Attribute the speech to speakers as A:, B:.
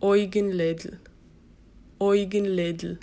A: Eugen Lädl, Eugen Lädl.